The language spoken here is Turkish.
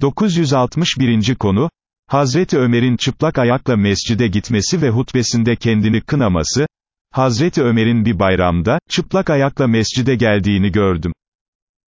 961. konu, Hazreti Ömer'in çıplak ayakla mescide gitmesi ve hutbesinde kendini kınaması, Hazreti Ömer'in bir bayramda, çıplak ayakla mescide geldiğini gördüm.